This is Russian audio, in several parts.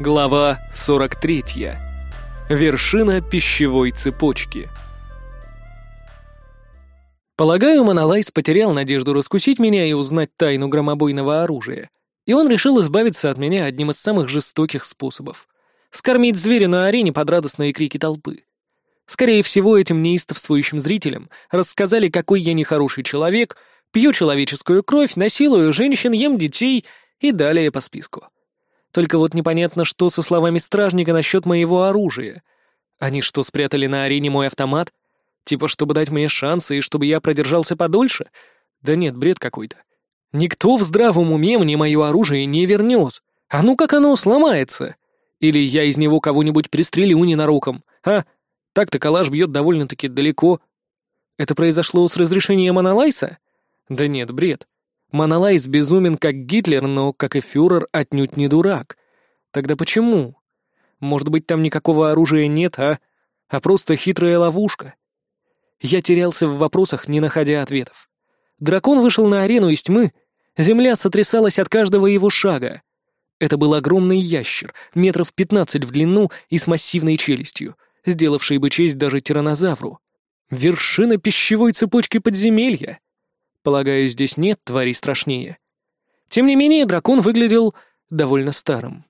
Глава 43. Вершина пищевой цепочки. Полагаю, Монолайс потерял надежду раскусить меня и узнать тайну громобойного оружия, и он решил избавиться от меня одним из самых жестоких способов — скормить зверя на арене под радостные крики толпы. Скорее всего, этим неистовствующим зрителям рассказали, какой я нехороший человек, пью человеческую кровь, насилую женщин, ем детей и далее по списку. Только вот непонятно, что со словами стражника насчет моего оружия. Они что, спрятали на арене мой автомат? Типа, чтобы дать мне шансы и чтобы я продержался подольше? Да нет, бред какой-то. Никто в здравом уме мне мое оружие не вернет. А ну как оно сломается? Или я из него кого-нибудь пристрелю ненароком? А? Так-то калаш бьет довольно-таки далеко. Это произошло с разрешения Монолайса? Да нет, бред. Монолайс безумен, как Гитлер, но, как и фюрер, отнюдь не дурак. Тогда почему? Может быть, там никакого оружия нет, а? А просто хитрая ловушка? Я терялся в вопросах, не находя ответов. Дракон вышел на арену из тьмы, земля сотрясалась от каждого его шага. Это был огромный ящер, метров пятнадцать в длину и с массивной челюстью, сделавший бы честь даже тиранозавру. Вершина пищевой цепочки подземелья. Полагаю, здесь нет тварей страшнее. Тем не менее, дракон выглядел довольно старым.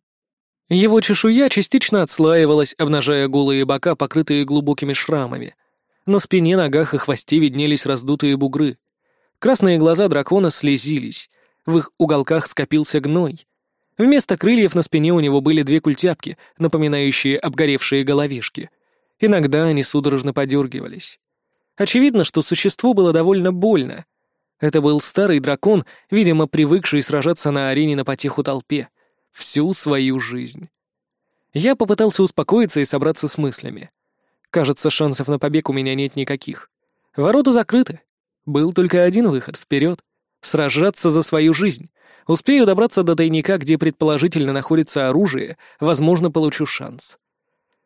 Его чешуя частично отслаивалась, обнажая голые бока, покрытые глубокими шрамами. На спине, ногах и хвосте виднелись раздутые бугры. Красные глаза дракона слезились, в их уголках скопился гной. Вместо крыльев на спине у него были две культяпки, напоминающие обгоревшие головешки. Иногда они судорожно подергивались. Очевидно, что существу было довольно больно, это был старый дракон, видимо, привыкший сражаться на арене на потеху толпе. Всю свою жизнь. Я попытался успокоиться и собраться с мыслями. Кажется, шансов на побег у меня нет никаких. Ворота закрыты. Был только один выход — вперед. Сражаться за свою жизнь. Успею добраться до тайника, где предположительно находится оружие, возможно, получу шанс.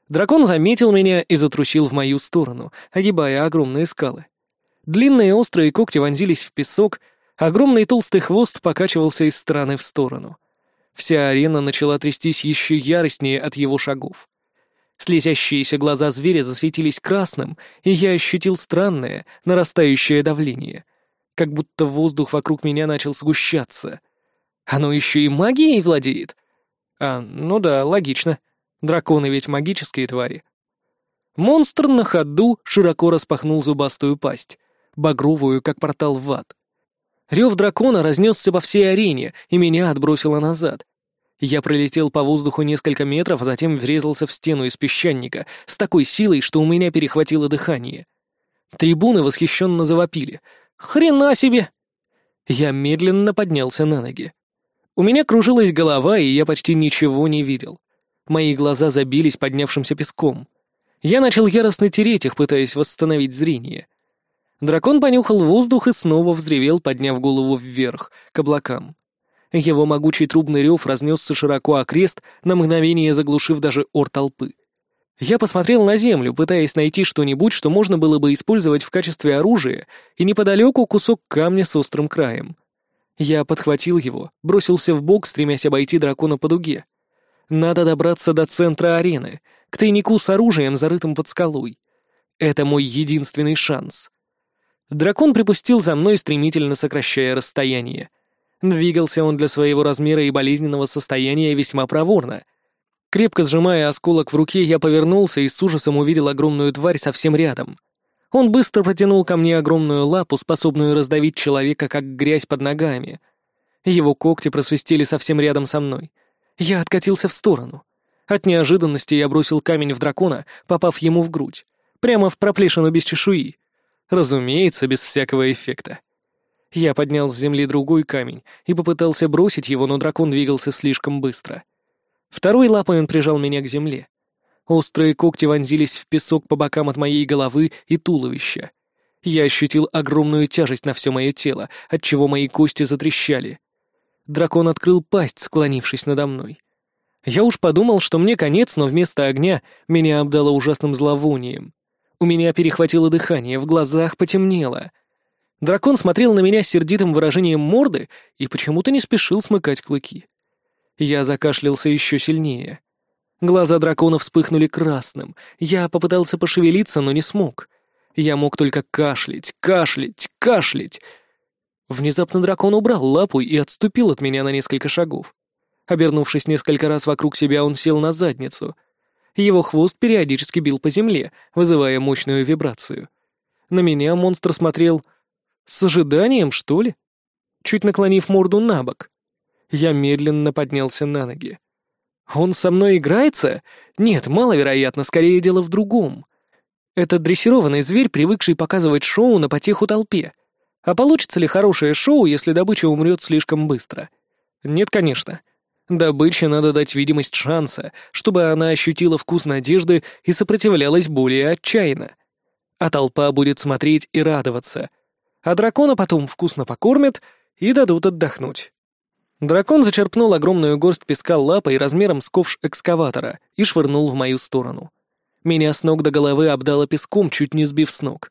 Дракон заметил меня и затрусил в мою сторону, огибая огромные скалы. Длинные острые когти вонзились в песок, огромный толстый хвост покачивался из стороны в сторону. Вся арена начала трястись еще яростнее от его шагов. Слезящиеся глаза зверя засветились красным, и я ощутил странное, нарастающее давление. Как будто воздух вокруг меня начал сгущаться. Оно еще и магией владеет? А, ну да, логично. Драконы ведь магические твари. Монстр на ходу широко распахнул зубастую пасть багровую, как портал в ад. Рев дракона разнесся по всей арене, и меня отбросило назад. Я пролетел по воздуху несколько метров, а затем врезался в стену из песчаника с такой силой, что у меня перехватило дыхание. Трибуны восхищенно завопили. «Хрена себе!» Я медленно поднялся на ноги. У меня кружилась голова, и я почти ничего не видел. Мои глаза забились поднявшимся песком. Я начал яростно тереть их, пытаясь восстановить зрение. Дракон понюхал воздух и снова взревел, подняв голову вверх, к облакам. Его могучий трубный рев разнесся широко окрест, на мгновение заглушив даже ор толпы. Я посмотрел на землю, пытаясь найти что-нибудь, что можно было бы использовать в качестве оружия, и неподалеку кусок камня с острым краем. Я подхватил его, бросился в бок, стремясь обойти дракона по дуге. Надо добраться до центра арены, к тайнику с оружием, зарытым под скалой. Это мой единственный шанс. Дракон припустил за мной, стремительно сокращая расстояние. Двигался он для своего размера и болезненного состояния весьма проворно. Крепко сжимая осколок в руке, я повернулся и с ужасом увидел огромную тварь совсем рядом. Он быстро протянул ко мне огромную лапу, способную раздавить человека, как грязь под ногами. Его когти просвистели совсем рядом со мной. Я откатился в сторону. От неожиданности я бросил камень в дракона, попав ему в грудь. Прямо в проплешину без чешуи. Разумеется, без всякого эффекта. Я поднял с земли другой камень и попытался бросить его, но дракон двигался слишком быстро. Второй лапой он прижал меня к земле. Острые когти вонзились в песок по бокам от моей головы и туловища. Я ощутил огромную тяжесть на все мое тело, отчего мои кости затрещали. Дракон открыл пасть, склонившись надо мной. Я уж подумал, что мне конец, но вместо огня меня обдало ужасным зловонием. У меня перехватило дыхание, в глазах потемнело. Дракон смотрел на меня с сердитым выражением морды и почему-то не спешил смыкать клыки. Я закашлялся еще сильнее. Глаза дракона вспыхнули красным. Я попытался пошевелиться, но не смог. Я мог только кашлять, кашлять, кашлять. Внезапно дракон убрал лапу и отступил от меня на несколько шагов. Обернувшись несколько раз вокруг себя, он сел на задницу. Его хвост периодически бил по земле, вызывая мощную вибрацию. На меня монстр смотрел с ожиданием, что ли? Чуть наклонив морду на бок. Я медленно поднялся на ноги. Он со мной играется? Нет, маловероятно, скорее дело в другом. Это дрессированный зверь, привыкший показывать шоу на потеху толпе. А получится ли хорошее шоу, если добыча умрет слишком быстро? Нет, конечно. Добыче надо дать видимость шанса, чтобы она ощутила вкус надежды и сопротивлялась более отчаянно. А толпа будет смотреть и радоваться. А дракона потом вкусно покормят и дадут отдохнуть. Дракон зачерпнул огромную горсть песка лапой размером с ковш экскаватора и швырнул в мою сторону. Меня с ног до головы обдало песком, чуть не сбив с ног.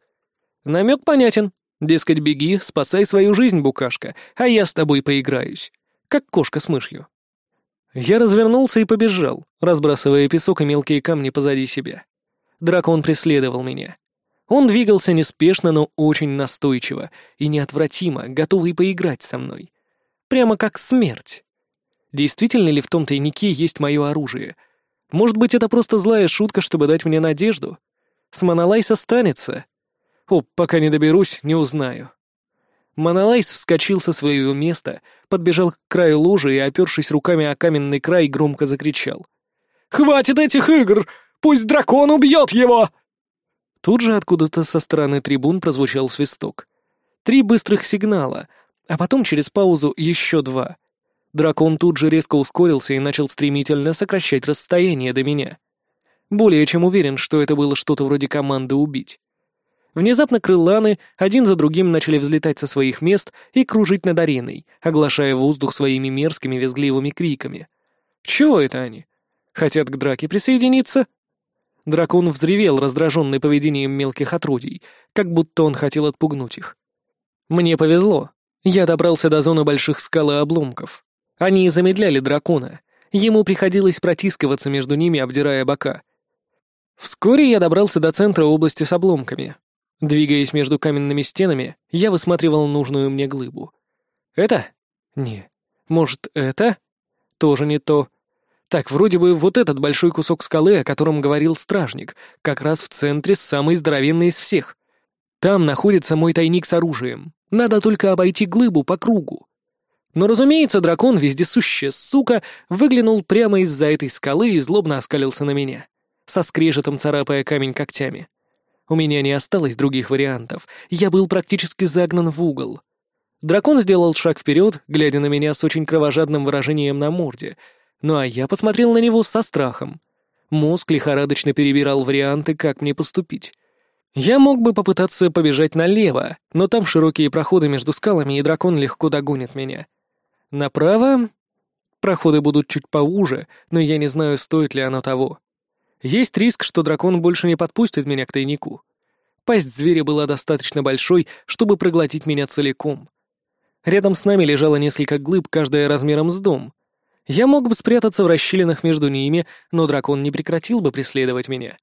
Намек понятен. Дескать, беги, спасай свою жизнь, букашка, а я с тобой поиграюсь. Как кошка с мышью. Я развернулся и побежал, разбрасывая песок и мелкие камни позади себя. Дракон преследовал меня. Он двигался неспешно, но очень настойчиво и неотвратимо, готовый поиграть со мной. Прямо как смерть. Действительно ли в том тайнике есть мое оружие? Может быть, это просто злая шутка, чтобы дать мне надежду? С Монолайс останется. О, пока не доберусь, не узнаю. Монолайс вскочил со своего места, подбежал к краю лужи и, опершись руками о каменный край, громко закричал. «Хватит этих игр! Пусть дракон убьет его!» Тут же откуда-то со стороны трибун прозвучал свисток. Три быстрых сигнала, а потом через паузу еще два. Дракон тут же резко ускорился и начал стремительно сокращать расстояние до меня. Более чем уверен, что это было что-то вроде команды убить. Внезапно крыланы один за другим начали взлетать со своих мест и кружить над ареной, оглашая воздух своими мерзкими визгливыми криками. Чего это они? Хотят к драке присоединиться? Дракон взревел, раздраженный поведением мелких отродий, как будто он хотел отпугнуть их. Мне повезло. Я добрался до зоны больших скал и обломков. Они замедляли дракона. Ему приходилось протискиваться между ними, обдирая бока. Вскоре я добрался до центра области с обломками. Двигаясь между каменными стенами, я высматривал нужную мне глыбу. Это? Не. Может, это? Тоже не то. Так, вроде бы вот этот большой кусок скалы, о котором говорил стражник, как раз в центре самый здоровенный из всех. Там находится мой тайник с оружием. Надо только обойти глыбу по кругу. Но, разумеется, дракон, вездесущая сука, выглянул прямо из-за этой скалы и злобно оскалился на меня, со скрежетом царапая камень когтями. У меня не осталось других вариантов, я был практически загнан в угол. Дракон сделал шаг вперед, глядя на меня с очень кровожадным выражением на морде, ну а я посмотрел на него со страхом. Мозг лихорадочно перебирал варианты, как мне поступить. Я мог бы попытаться побежать налево, но там широкие проходы между скалами, и дракон легко догонит меня. Направо проходы будут чуть поуже, но я не знаю, стоит ли оно того. Есть риск, что дракон больше не подпустит меня к тайнику. Пасть зверя была достаточно большой, чтобы проглотить меня целиком. Рядом с нами лежало несколько глыб, каждая размером с дом. Я мог бы спрятаться в расщелинах между ними, но дракон не прекратил бы преследовать меня.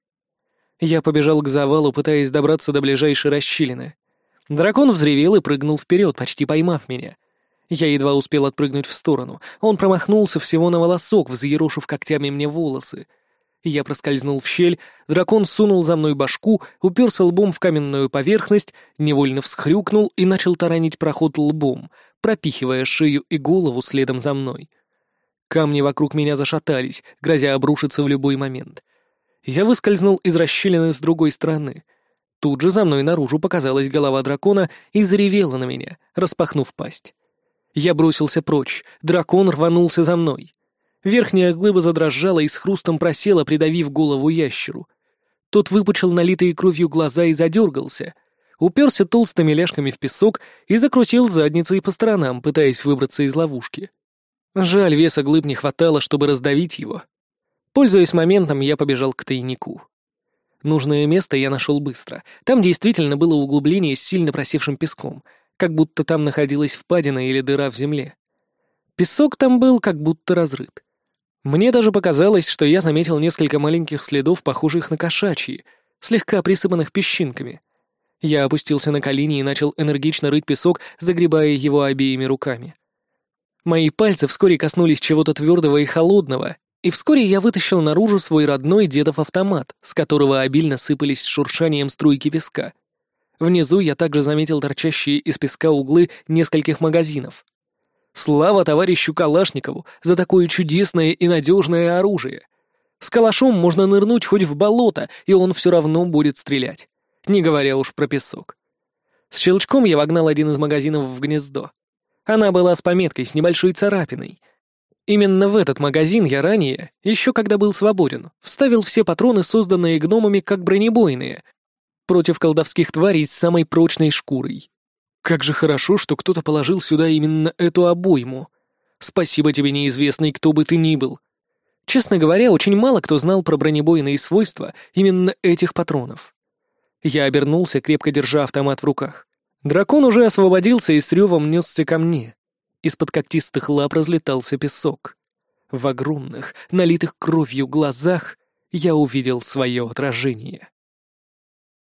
Я побежал к завалу, пытаясь добраться до ближайшей расщелины. Дракон взревел и прыгнул вперед, почти поймав меня. Я едва успел отпрыгнуть в сторону. Он промахнулся всего на волосок, взъерошив когтями мне волосы. Я проскользнул в щель, дракон сунул за мной башку, уперся лбом в каменную поверхность, невольно всхрюкнул и начал таранить проход лбом, пропихивая шею и голову следом за мной. Камни вокруг меня зашатались, грозя обрушиться в любой момент. Я выскользнул из расщелины с другой стороны. Тут же за мной наружу показалась голова дракона и заревела на меня, распахнув пасть. Я бросился прочь, дракон рванулся за мной. Верхняя глыба задрожала и с хрустом просела, придавив голову ящеру. Тот выпучил налитые кровью глаза и задергался, уперся толстыми ляжками в песок и закрутил задницей по сторонам, пытаясь выбраться из ловушки. Жаль, веса глыб не хватало, чтобы раздавить его. Пользуясь моментом, я побежал к тайнику. Нужное место я нашел быстро. Там действительно было углубление с сильно просевшим песком, как будто там находилась впадина или дыра в земле. Песок там был как будто разрыт. Мне даже показалось, что я заметил несколько маленьких следов, похожих на кошачьи, слегка присыпанных песчинками. Я опустился на колени и начал энергично рыть песок, загребая его обеими руками. Мои пальцы вскоре коснулись чего-то твердого и холодного, и вскоре я вытащил наружу свой родной дедов автомат, с которого обильно сыпались с шуршанием струйки песка. Внизу я также заметил торчащие из песка углы нескольких магазинов. Слава товарищу Калашникову за такое чудесное и надежное оружие. С калашом можно нырнуть хоть в болото, и он все равно будет стрелять. Не говоря уж про песок. С щелчком я вогнал один из магазинов в гнездо. Она была с пометкой, с небольшой царапиной — Именно в этот магазин я ранее, еще когда был свободен, вставил все патроны, созданные гномами как бронебойные, против колдовских тварей с самой прочной шкурой. Как же хорошо, что кто-то положил сюда именно эту обойму. Спасибо тебе, неизвестный, кто бы ты ни был. Честно говоря, очень мало кто знал про бронебойные свойства именно этих патронов. Я обернулся, крепко держа автомат в руках. Дракон уже освободился и с ревом несся ко мне. Из-под когтистых лап разлетался песок. В огромных, налитых кровью глазах я увидел свое отражение.